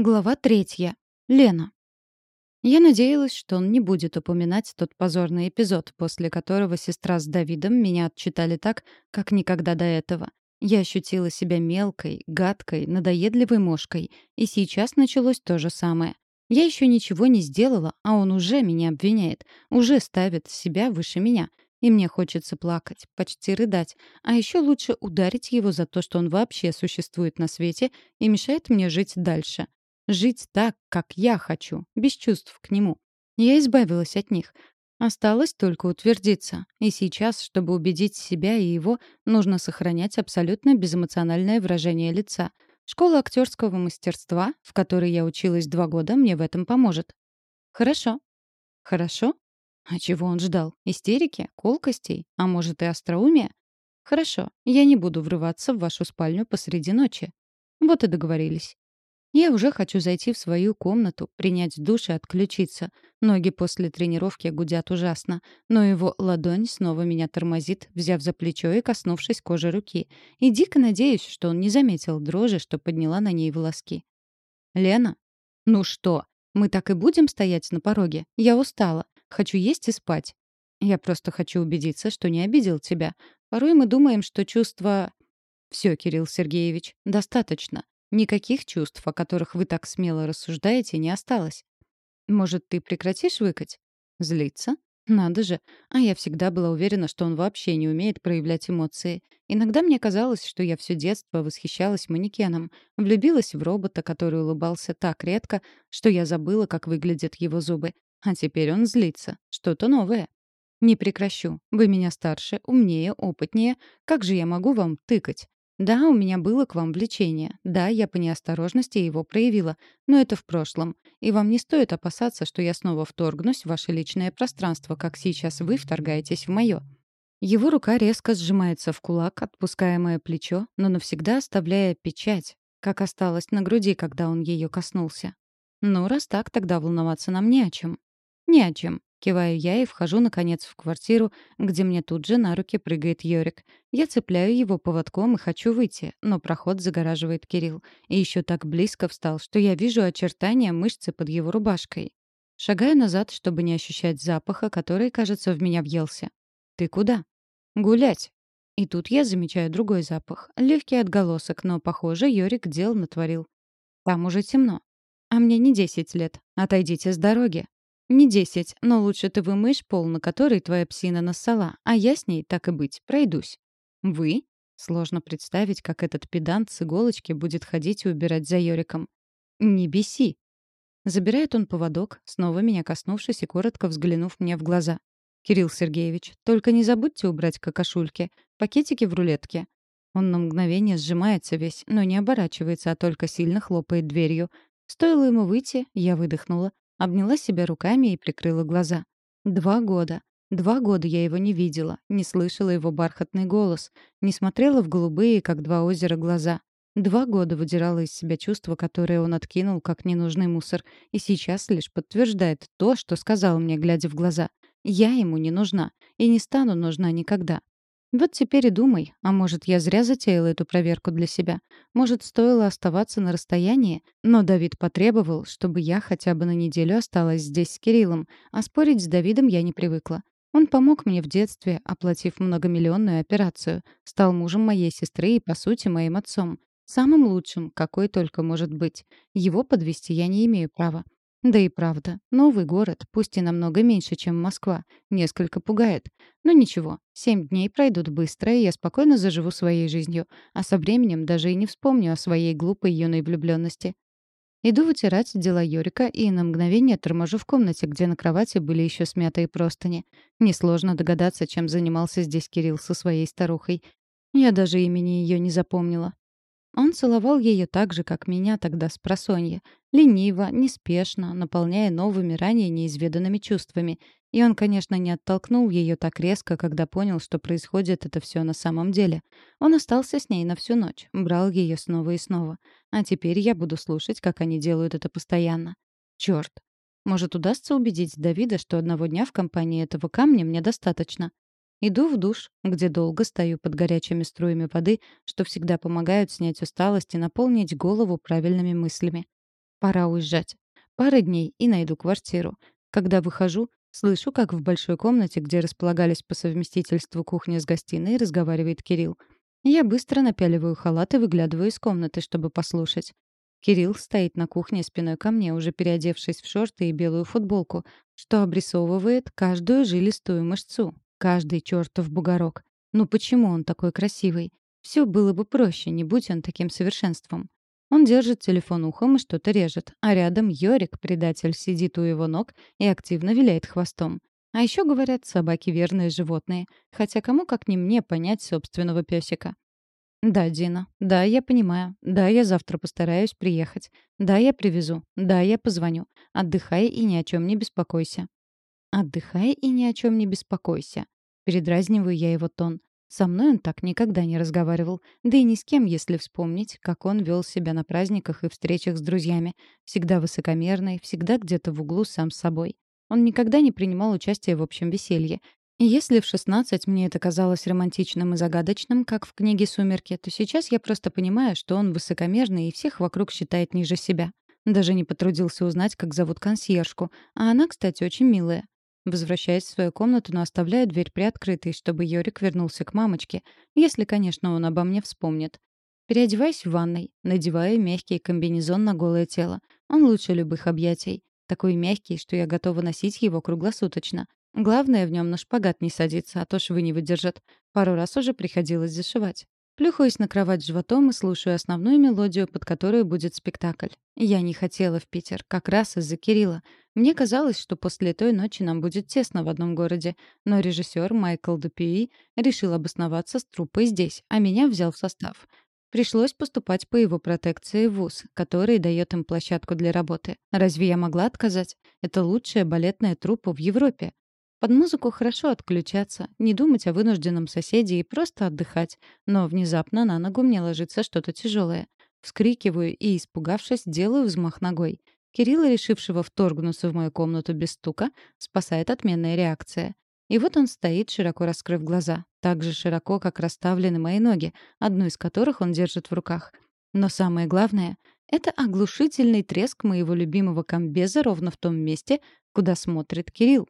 Глава третья. Лена. Я надеялась, что он не будет упоминать тот позорный эпизод, после которого сестра с Давидом меня отчитали так, как никогда до этого. Я ощутила себя мелкой, гадкой, надоедливой мошкой, и сейчас началось то же самое. Я еще ничего не сделала, а он уже меня обвиняет, уже ставит себя выше меня. И мне хочется плакать, почти рыдать, а еще лучше ударить его за то, что он вообще существует на свете и мешает мне жить дальше. Жить так, как я хочу, без чувств к нему. Я избавилась от них. Осталось только утвердиться. И сейчас, чтобы убедить себя и его, нужно сохранять абсолютно безэмоциональное выражение лица. Школа актерского мастерства, в которой я училась два года, мне в этом поможет. Хорошо. Хорошо? А чего он ждал? Истерики? Колкостей? А может и остроумия? Хорошо, я не буду врываться в вашу спальню посреди ночи. Вот и договорились. Я уже хочу зайти в свою комнату, принять душ и отключиться. Ноги после тренировки гудят ужасно, но его ладонь снова меня тормозит, взяв за плечо и коснувшись кожи руки. И дико надеюсь, что он не заметил дрожи, что подняла на ней волоски. «Лена? Ну что, мы так и будем стоять на пороге? Я устала. Хочу есть и спать. Я просто хочу убедиться, что не обидел тебя. Порой мы думаем, что чувства... Все, Кирилл Сергеевич, достаточно. Никаких чувств, о которых вы так смело рассуждаете, не осталось. Может, ты прекратишь выкать? Злиться? Надо же. А я всегда была уверена, что он вообще не умеет проявлять эмоции. Иногда мне казалось, что я все детство восхищалась манекеном, влюбилась в робота, который улыбался так редко, что я забыла, как выглядят его зубы. А теперь он злится. Что-то новое. Не прекращу. Вы меня старше, умнее, опытнее. Как же я могу вам тыкать? Да, у меня было к вам влечение. Да, я по неосторожности его проявила. Но это в прошлом. И вам не стоит опасаться, что я снова вторгнусь в ваше личное пространство, как сейчас вы вторгаетесь в мое. Его рука резко сжимается в кулак, отпуская мое плечо, но навсегда оставляя печать, как осталось на груди, когда он ее коснулся. Ну, раз так, тогда волноваться нам не о чем. Не о чем. Киваю я и вхожу, наконец, в квартиру, где мне тут же на руки прыгает Йорик. Я цепляю его поводком и хочу выйти, но проход загораживает Кирилл. И еще так близко встал, что я вижу очертания мышцы под его рубашкой. Шагаю назад, чтобы не ощущать запаха, который, кажется, в меня въелся. «Ты куда?» «Гулять». И тут я замечаю другой запах. Легкий отголосок, но, похоже, Йорик дел натворил. Там уже темно. А мне не десять лет. Отойдите с дороги. «Не десять, но лучше ты вымоешь пол, на который твоя псина нассала, а я с ней, так и быть, пройдусь». «Вы?» Сложно представить, как этот педант с иголочки будет ходить и убирать за Йориком. «Не беси!» Забирает он поводок, снова меня коснувшись и коротко взглянув мне в глаза. «Кирилл Сергеевич, только не забудьте убрать какашульки, пакетики в рулетке». Он на мгновение сжимается весь, но не оборачивается, а только сильно хлопает дверью. Стоило ему выйти, я выдохнула, Обняла себя руками и прикрыла глаза. Два года. Два года я его не видела, не слышала его бархатный голос, не смотрела в голубые, как два озера, глаза. Два года выдирала из себя чувства, которые он откинул, как ненужный мусор, и сейчас лишь подтверждает то, что сказал мне, глядя в глаза. Я ему не нужна и не стану нужна никогда. Вот теперь и думай, а может, я зря затеяла эту проверку для себя. Может, стоило оставаться на расстоянии, но Давид потребовал, чтобы я хотя бы на неделю осталась здесь с Кириллом, а спорить с Давидом я не привыкла. Он помог мне в детстве, оплатив многомиллионную операцию, стал мужем моей сестры и, по сути, моим отцом. Самым лучшим, какой только может быть. Его подвести я не имею права. Да и правда, новый город, пусть и намного меньше, чем Москва, несколько пугает. Но ничего, семь дней пройдут быстро, и я спокойно заживу своей жизнью, а со временем даже и не вспомню о своей глупой юной влюбленности. Иду вытирать дела Юрика и на мгновение торможу в комнате, где на кровати были еще смятые простыни. Несложно догадаться, чем занимался здесь Кирилл со своей старухой. Я даже имени ее не запомнила. Он целовал ее так же, как меня тогда с просонья. Лениво, неспешно, наполняя новыми, ранее неизведанными чувствами. И он, конечно, не оттолкнул ее так резко, когда понял, что происходит это все на самом деле. Он остался с ней на всю ночь, брал ее снова и снова. А теперь я буду слушать, как они делают это постоянно. Черт. Может, удастся убедить Давида, что одного дня в компании этого камня мне достаточно. Иду в душ, где долго стою под горячими струями воды, что всегда помогают снять усталость и наполнить голову правильными мыслями. Пора уезжать. Пара дней и найду квартиру. Когда выхожу, слышу, как в большой комнате, где располагались по совместительству кухня с гостиной, разговаривает Кирилл. Я быстро напяливаю халат и выглядываю из комнаты, чтобы послушать. Кирилл стоит на кухне спиной ко мне, уже переодевшись в шорты и белую футболку, что обрисовывает каждую жилистую мышцу, каждый чертов бугорок. Ну почему он такой красивый? Все было бы проще, не будь он таким совершенством. Он держит телефон ухом и что-то режет, а рядом Йорик, предатель, сидит у его ног и активно виляет хвостом. А еще говорят, собаки верные животные, хотя кому как не мне понять собственного песика. Да, Дина, да, я понимаю. Да, я завтра постараюсь приехать. Да, я привезу. Да, я позвоню. Отдыхай и ни о чем не беспокойся. Отдыхай и ни о чем не беспокойся. Передразниваю я его тон. Со мной он так никогда не разговаривал. Да и ни с кем, если вспомнить, как он вел себя на праздниках и встречах с друзьями. Всегда высокомерный, всегда где-то в углу сам с собой. Он никогда не принимал участия в общем веселье. И если в 16 мне это казалось романтичным и загадочным, как в книге «Сумерки», то сейчас я просто понимаю, что он высокомерный и всех вокруг считает ниже себя. Даже не потрудился узнать, как зовут консьержку. А она, кстати, очень милая. Возвращаясь в свою комнату, но оставляю дверь приоткрытой, чтобы Йорик вернулся к мамочке, если, конечно, он обо мне вспомнит. Переодеваюсь в ванной, надеваю мягкий комбинезон на голое тело. Он лучше любых объятий. Такой мягкий, что я готова носить его круглосуточно. Главное в нем на шпагат не садиться, а то швы не выдержат. Пару раз уже приходилось зашивать. Плюхаюсь на кровать животом и слушаю основную мелодию, под которую будет спектакль. Я не хотела в Питер, как раз из-за Кирилла. Мне казалось, что после той ночи нам будет тесно в одном городе, но режиссер Майкл Дупюи решил обосноваться с труппой здесь, а меня взял в состав. Пришлось поступать по его протекции в ВУЗ, который дает им площадку для работы. Разве я могла отказать? Это лучшая балетная труппа в Европе. Под музыку хорошо отключаться, не думать о вынужденном соседе и просто отдыхать. Но внезапно на ногу мне ложится что-то тяжелое. Вскрикиваю и, испугавшись, делаю взмах ногой. Кирилла, решившего вторгнуться в мою комнату без стука, спасает отменная реакция. И вот он стоит, широко раскрыв глаза. Так же широко, как расставлены мои ноги, одну из которых он держит в руках. Но самое главное — это оглушительный треск моего любимого комбеза ровно в том месте, куда смотрит Кирилл.